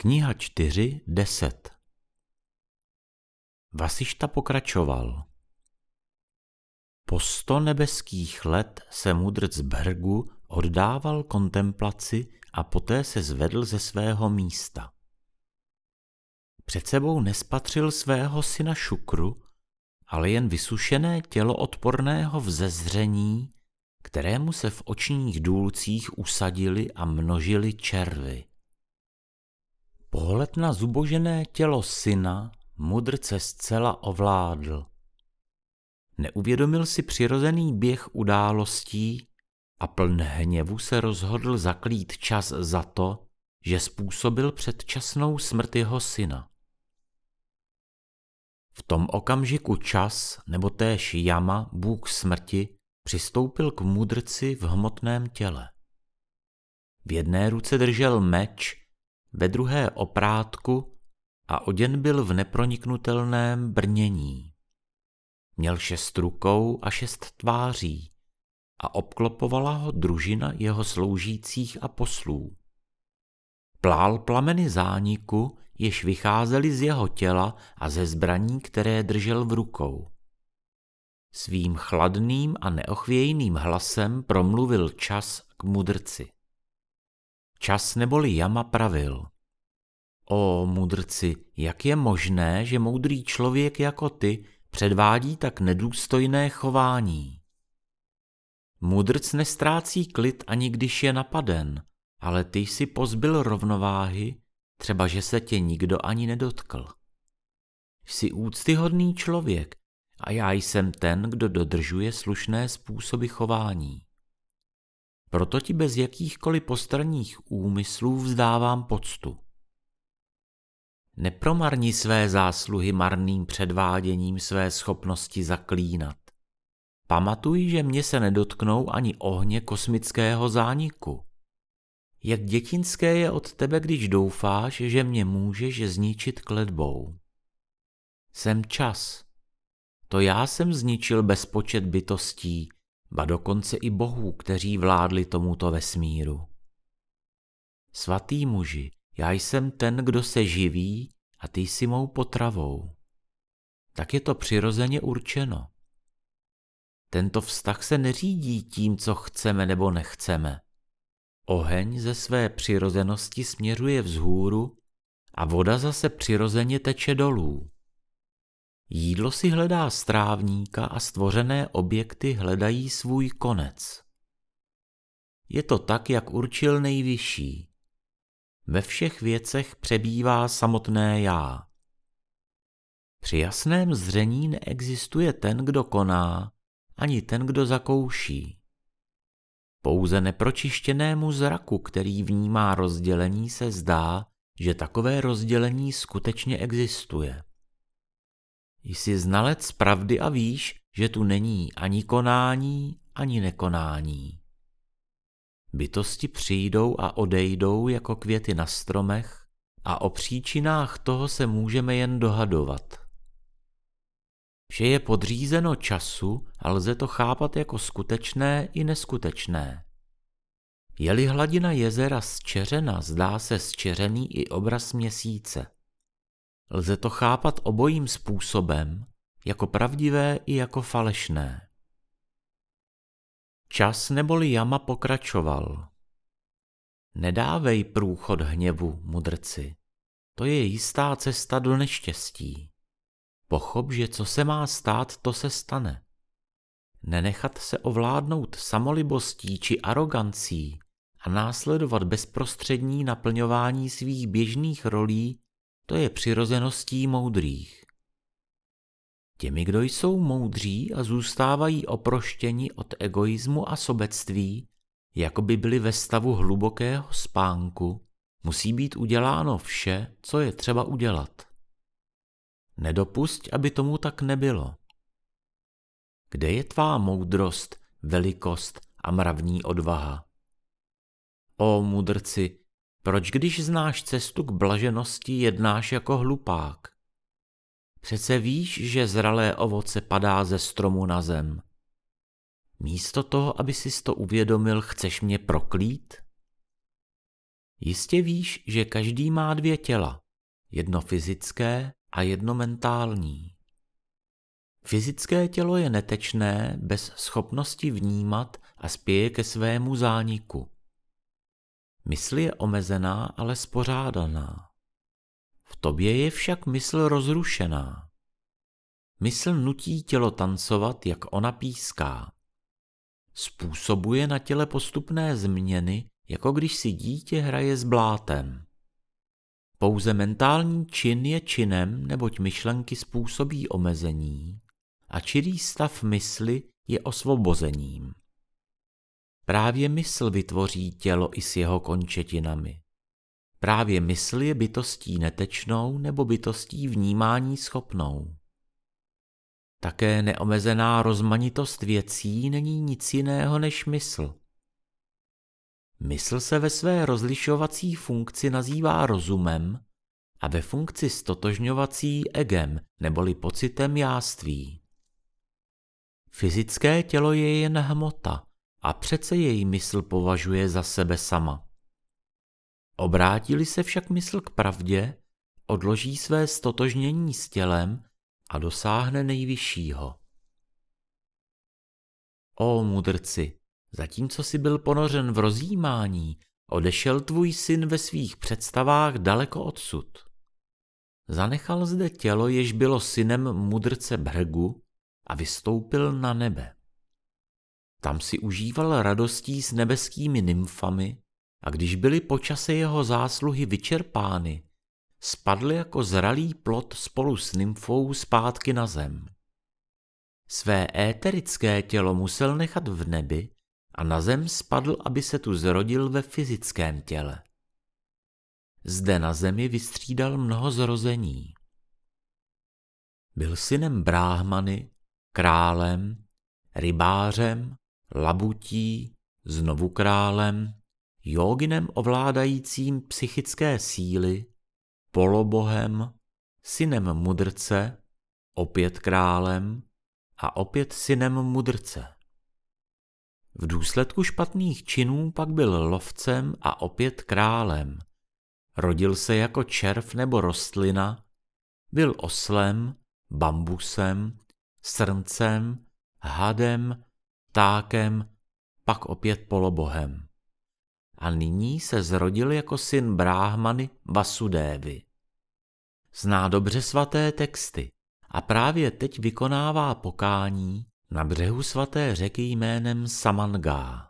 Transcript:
Kniha 4.10 Vasišta pokračoval. Po sto nebeských let se mudrc Bergu oddával kontemplaci a poté se zvedl ze svého místa. Před sebou nespatřil svého syna Šukru, ale jen vysušené tělo odporného vzezření, kterému se v očních důlcích usadili a množili červy. Pohled na zubožené tělo syna mudrce zcela ovládl. Neuvědomil si přirozený běh událostí a pln hněvu se rozhodl zaklít čas za to, že způsobil předčasnou smrt jeho syna. V tom okamžiku čas, nebo též jama, bůh smrti, přistoupil k mudrci v hmotném těle. V jedné ruce držel meč ve druhé oprátku a oděn byl v neproniknutelném brnění. Měl šest rukou a šest tváří a obklopovala ho družina jeho sloužících a poslů. Plál plameny zániku, jež vycházely z jeho těla a ze zbraní, které držel v rukou. Svým chladným a neochvějným hlasem promluvil čas k mudrci. Čas neboli jama pravil. O mudrci, jak je možné, že moudrý člověk jako ty předvádí tak nedůstojné chování? Mudrc nestrácí klid ani když je napaden, ale ty jsi pozbyl rovnováhy, třeba že se tě nikdo ani nedotkl. Jsi úctyhodný člověk a já jsem ten, kdo dodržuje slušné způsoby chování. Proto ti bez jakýchkoliv postranních úmyslů vzdávám poctu. Nepromarni své zásluhy marným předváděním své schopnosti zaklínat. Pamatuj, že mě se nedotknou ani ohně kosmického zániku. Jak dětinské je od tebe, když doufáš, že mě můžeš zničit kledbou. Jsem čas. To já jsem zničil bezpočet bytostí, ba dokonce i bohů, kteří vládli tomuto vesmíru. Svatý muži, já jsem ten, kdo se živí a ty jsi mou potravou. Tak je to přirozeně určeno. Tento vztah se neřídí tím, co chceme nebo nechceme. Oheň ze své přirozenosti směřuje vzhůru a voda zase přirozeně teče dolů. Jídlo si hledá strávníka a stvořené objekty hledají svůj konec. Je to tak, jak určil nejvyšší. Ve všech věcech přebývá samotné já. Při jasném zření neexistuje ten, kdo koná, ani ten, kdo zakouší. Pouze nepročištěnému zraku, který vnímá rozdělení, se zdá, že takové rozdělení skutečně existuje. Jsi znalec pravdy a víš, že tu není ani konání, ani nekonání. Bytosti přijdou a odejdou jako květy na stromech a o příčinách toho se můžeme jen dohadovat. Vše je podřízeno času a lze to chápat jako skutečné i neskutečné. Je-li hladina jezera zčeřena, zdá se zčeřený i obraz měsíce. Lze to chápat obojím způsobem, jako pravdivé i jako falešné. Čas neboli jama pokračoval. Nedávej průchod hněvu, mudrci. To je jistá cesta do neštěstí. Pochop, že co se má stát, to se stane. Nenechat se ovládnout samolibostí či arogancí a následovat bezprostřední naplňování svých běžných rolí to je přirozeností moudrých. Těmi, kdo jsou moudří a zůstávají oproštěni od egoismu a sobectví, jako by byli ve stavu hlubokého spánku, musí být uděláno vše, co je třeba udělat. Nedopusť, aby tomu tak nebylo. Kde je tvá moudrost, velikost a mravní odvaha? O mudrci, proč když znáš cestu k blaženosti, jednáš jako hlupák? Přece víš, že zralé ovoce padá ze stromu na zem. Místo toho, aby si to uvědomil, chceš mě proklít? Jistě víš, že každý má dvě těla, jedno fyzické a jedno mentální. Fyzické tělo je netečné bez schopnosti vnímat a spěje ke svému zániku. Mysl je omezená, ale spořádaná. V tobě je však mysl rozrušená. Mysl nutí tělo tancovat, jak ona píská. Způsobuje na těle postupné změny, jako když si dítě hraje s blátem. Pouze mentální čin je činem, neboť myšlenky způsobí omezení a čirý stav mysli je osvobozením. Právě mysl vytvoří tělo i s jeho končetinami. Právě mysl je bytostí netečnou nebo bytostí vnímání schopnou. Také neomezená rozmanitost věcí není nic jiného než mysl. Mysl se ve své rozlišovací funkci nazývá rozumem a ve funkci stotožňovací egem neboli pocitem jáství. Fyzické tělo je jen hmota a přece její mysl považuje za sebe sama. Obrátili se však mysl k pravdě, odloží své stotožnění s tělem a dosáhne nejvyššího. O mudrci, zatímco si byl ponořen v rozjímání, odešel tvůj syn ve svých představách daleko odsud. Zanechal zde tělo, jež bylo synem mudrce Brgu a vystoupil na nebe. Tam si užíval radostí s nebeskými nymfami a když byly počase jeho zásluhy vyčerpány, spadl jako zralý plot spolu s nymfou zpátky na zem. Své éterické tělo musel nechat v nebi a na zem spadl, aby se tu zrodil ve fyzickém těle. Zde na zemi vystřídal mnoho zrození. Byl synem bráhmany, králem, rybářem, labutí, znovu králem, joginem ovládajícím psychické síly, polobohem, synem mudrce, opět králem a opět synem mudrce. V důsledku špatných činů pak byl lovcem a opět králem. Rodil se jako červ nebo rostlina, byl oslem, bambusem, srncem, hadem, tákem, pak opět polobohem a nyní se zrodil jako syn bráhmany Vasudévy. Zná dobře svaté texty a právě teď vykonává pokání na břehu svaté řeky jménem Samangá.